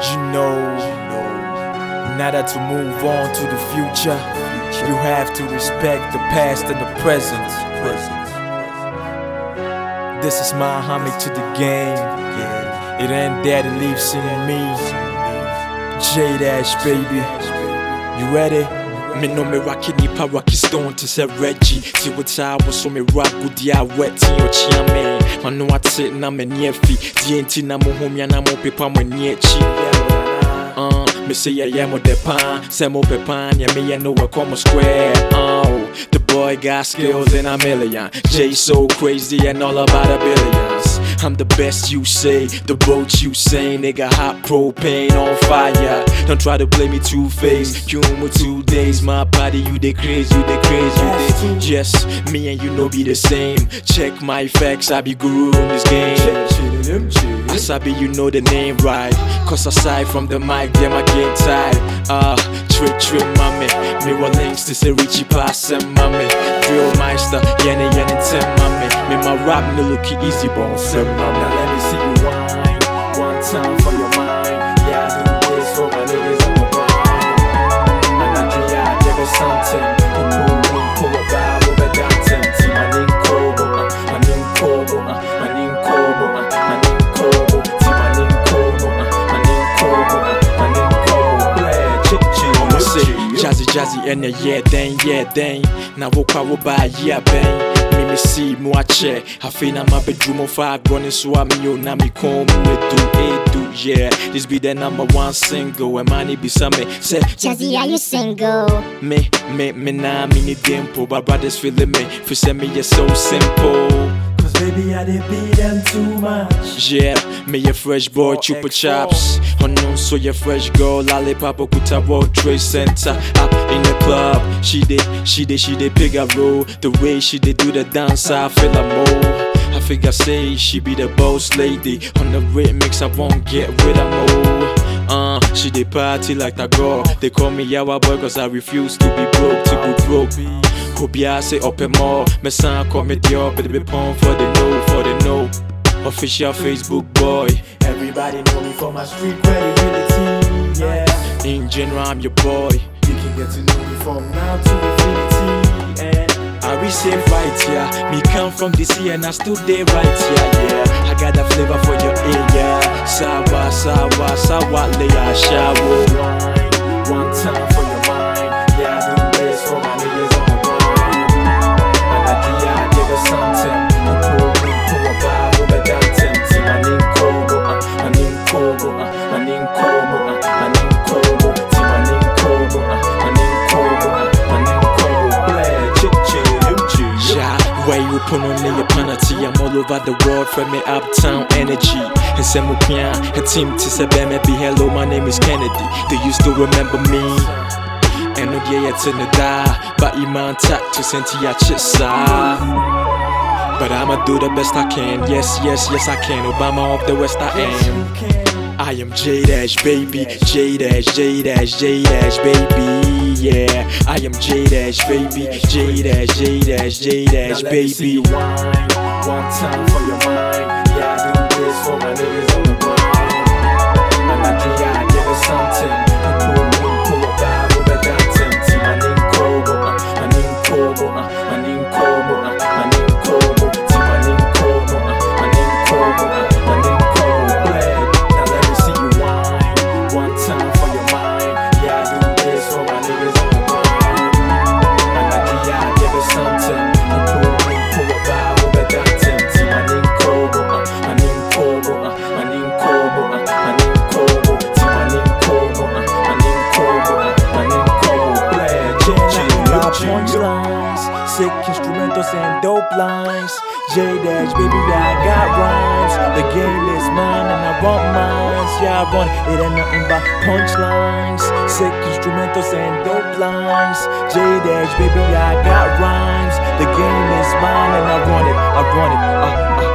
You know, now that to move on to the future, you have to respect the past and the present. This is my homage to the game. It ain't that it leaves in me. J Dash, baby. You ready? Me no me rocky nipa rocky stone to say Reggie. See what I was so me rock good ya wet in your chia man Man no what sit na me near fi. DNT na mo home ya na mo pepa mo near chi. Uh, me say yeah yeah mo de pan. Say mo pepan yeah me yeah no we come square. Oh, the boy got skills in a million Jay so crazy and all about a billions I'm the best you say, the boat you say, nigga hot propane on fire. Don't try to play me two faced. You with two days, my body you the craze, you the craze, you the yes. Me and you know be the same. Check my facts, I be guru in this game. I be, you know the name right. Cause aside from the mic, them I get tired. Ah, uh, trick, trick, mommy. Mirror links to say Richie Pass and mommy. Drill Meister, yene, yene, ten, mommy. Me my rap no look easy, bone, sem, Now let me see you whine one time for your jazzy jazzy and a yeah then yeah then. Na wo kwa wo ba yeah ben me me see mu ache afi na ma bedroom of a running so am yo na me come we do it do yeah. This be the number one single and money be some say Jazzy, are you single? me me me na me ni dimple but brothers feeling me. For say me you're so simple. Cause baby, I did beat them too much. Yeah, me a fresh boy, chupa chops. No, so you fresh girl, lollipop, Okuta World Trade Center. Up in the club, she did, she did, she did pick a roll. The way she did do the dance, I feel a more. I figure say she be the boss lady. On the remix, I won't get rid of more. Uh, she did party like that girl. They call me Yawa boy cause I refuse to be broke, to be broke. Obia say up and more. Me son call me Dior, but be pon for the no, for the no. Official Facebook boy. Everybody know me for my street credibility. Yeah, In general, I'm your boy. you can get to know me from now to infinity. And I be safe right here. Me come from DC and I still there right here. Yeah, I got that flavor for your ear. Yeah, sawa, sawa, sawa, lay shower. Put on your penalty. I'm all over the world from me uptown energy. And pia, a team to say be hello, my name is Kennedy. Do you still remember me? And no yeah, it's in the die, but you man tap to send to your chissa. But I'ma do the best I can. Yes, yes, yes, I can. Obama of the West, I am. I am J Dash, baby. J Dash, J Dash, J Dash, baby. Yeah, I am J Dash, baby. J Dash, J Dash, J Dash, Now let me see baby. one time for your mind. Yeah, I do this for my niggas on the grind. Punchlines, sick instrumentals and dope lines. J Dash, baby, I got rhymes. The game is mine and I want mines. Yeah, I run it ain't nothing but punchlines. Sick instrumentals and dope lines. J Dash, baby, I got rhymes. The game is mine and I want it. I want it. Uh, uh.